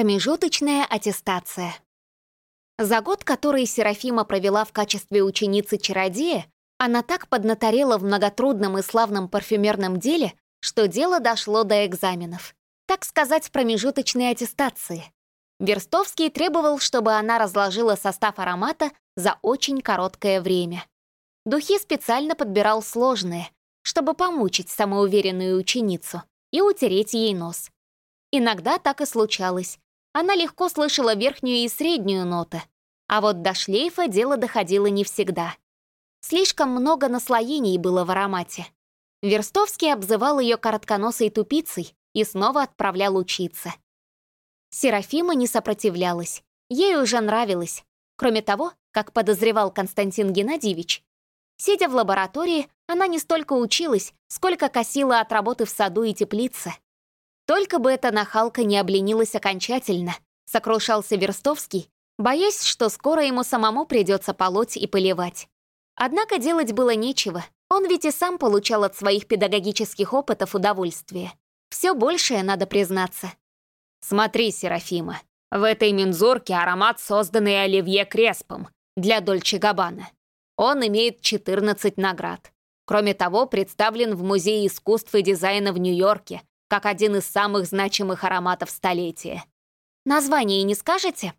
Промежуточная аттестация. За год, который Серафима провела в качестве ученицы-чародея, она так поднаторела в многотрудном и славном парфюмерном деле, что дело дошло до экзаменов. Так сказать, промежуточной аттестации. Верстовский требовал, чтобы она разложила состав аромата за очень короткое время. Духи специально подбирал сложные, чтобы помучить самоуверенную ученицу и утереть ей нос. Иногда так и случалось. Она легко слышала верхнюю и среднюю ноты, а вот до шлейфа дело доходило не всегда. Слишком много наслоений было в аромате. Верстовский обзывал ее коротконосой тупицей и снова отправлял учиться. Серафима не сопротивлялась, ей уже нравилось. Кроме того, как подозревал Константин Геннадьевич, сидя в лаборатории, она не столько училась, сколько косила от работы в саду и теплице. Только бы эта нахалка не обленилась окончательно, сокрушался Верстовский, боясь, что скоро ему самому придется полоть и поливать. Однако делать было нечего, он ведь и сам получал от своих педагогических опытов удовольствие. Все большее, надо признаться. «Смотри, Серафима, в этой мензурке аромат, созданный Оливье Креспом для Дольче Габбана. Он имеет 14 наград. Кроме того, представлен в Музее искусств и дизайна в Нью-Йорке как один из самых значимых ароматов столетия. Название не скажете?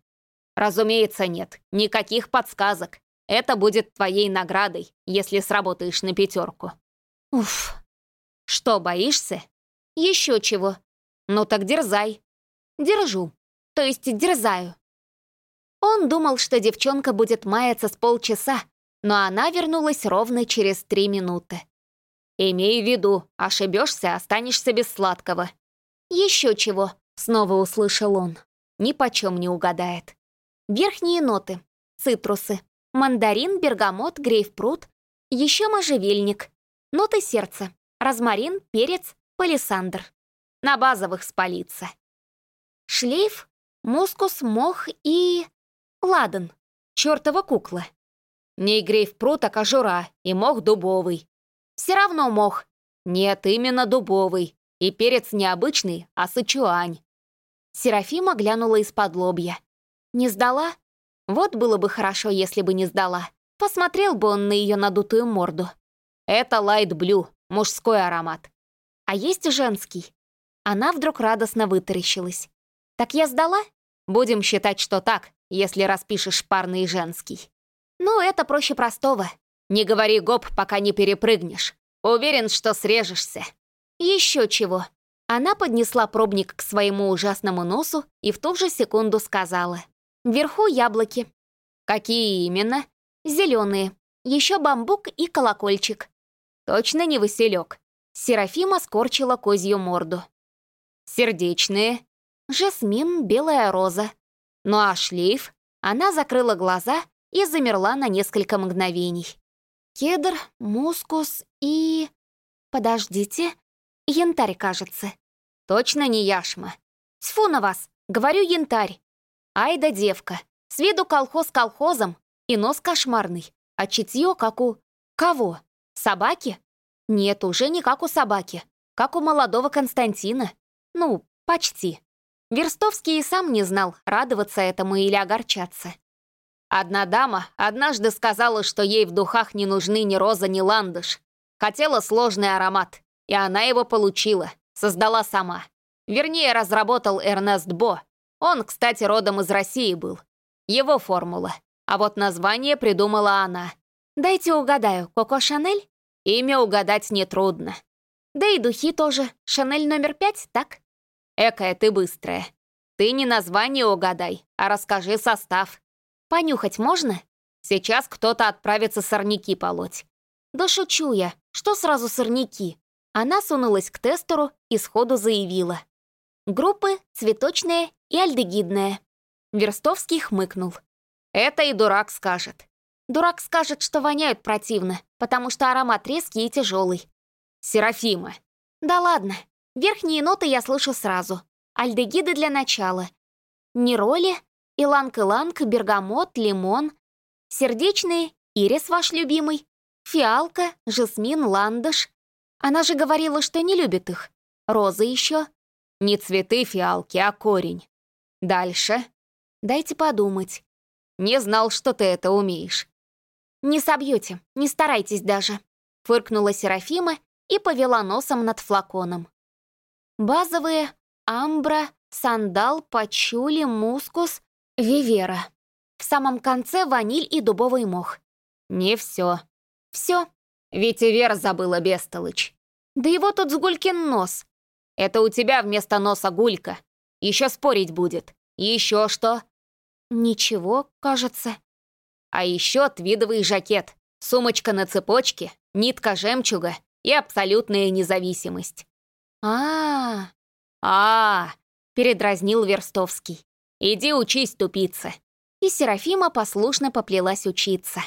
Разумеется, нет. Никаких подсказок. Это будет твоей наградой, если сработаешь на пятерку. Уф. Что, боишься? Еще чего. Ну так дерзай. Держу. То есть дерзаю. Он думал, что девчонка будет маяться с полчаса, но она вернулась ровно через три минуты. «Имей в виду, ошибешься, останешься без сладкого». «Еще чего», — снова услышал он. «Ни почем не угадает». Верхние ноты. Цитрусы. Мандарин, бергамот, грейпфрут. Еще можжевельник. Ноты сердца. Розмарин, перец, палисандр. На базовых спалиться. Шлейф, мускус, мох и... ладан. Чёртова кукла. Не грейпфрут, а кожура и мох дубовый. Все равно мох. Нет, именно дубовый. И перец необычный, а сычуань. Серафима глянула из-под лобья. Не сдала? Вот было бы хорошо, если бы не сдала. Посмотрел бы он на ее надутую морду. Это лайт блю, мужской аромат. А есть женский? Она вдруг радостно вытаращилась. Так я сдала? Будем считать, что так, если распишешь парный женский. Ну, это проще простого. Не говори гоп, пока не перепрыгнешь. Уверен, что срежешься. Еще чего. Она поднесла пробник к своему ужасному носу и в ту же секунду сказала. Вверху яблоки. Какие именно? Зеленые. Еще бамбук и колокольчик. Точно не василек. Серафима скорчила козью морду. Сердечные. Жасмин, белая роза. Ну а шлейф? Она закрыла глаза и замерла на несколько мгновений. Кедр, мускус и... Подождите. Янтарь, кажется. Точно не яшма. Тьфу на вас, говорю янтарь. Ай да девка. С виду колхоз колхозом, и нос кошмарный, а чутье как у... Кого? Собаки? Нет, уже не как у собаки. Как у молодого Константина. Ну, почти. Верстовский и сам не знал, радоваться этому или огорчаться. Одна дама однажды сказала, что ей в духах не нужны ни роза, ни ландыш. Хотела сложный аромат, и она его получила, создала сама. Вернее, разработал Эрнест Бо. Он, кстати, родом из России был. Его формула. А вот название придумала она. Дайте угадаю, Коко Шанель? Имя угадать нетрудно. Да и духи тоже. Шанель номер пять, так? Экая ты быстрая. Ты не название угадай, а расскажи состав. Понюхать можно? Сейчас кто-то отправится сорняки полоть. Да шучу я. Что сразу сорняки? Она сунулась к тестеру и сходу заявила. Группы цветочная и альдегидная. Верстовский хмыкнул. Это и дурак скажет. Дурак скажет, что воняют противно, потому что аромат резкий и тяжелый. Серафима. Да ладно. Верхние ноты я слышу сразу. Альдегиды для начала. Нероли, Иланг-иланг, бергамот, лимон. Сердечные, ирис ваш любимый. Фиалка, жасмин, ландыш. Она же говорила, что не любит их. Розы еще. Не цветы фиалки, а корень. Дальше. Дайте подумать. Не знал, что ты это умеешь. Не собьете, не старайтесь даже. Фыркнула Серафима и повела носом над флаконом. Базовые амбра, сандал, пачули, мускус, вивера. В самом конце ваниль и дубовый мох. Не все. Все. Ведь и Вера забыла бестолочь. Да его тут с гулькин нос. Это у тебя вместо носа гулька. Еще спорить будет. Еще что? Ничего, кажется. А еще твидовый жакет, сумочка на цепочке, нитка жемчуга и абсолютная независимость. А, -а, -а. а, передразнил Верстовский. Иди учись, тупица. И Серафима послушно поплелась учиться.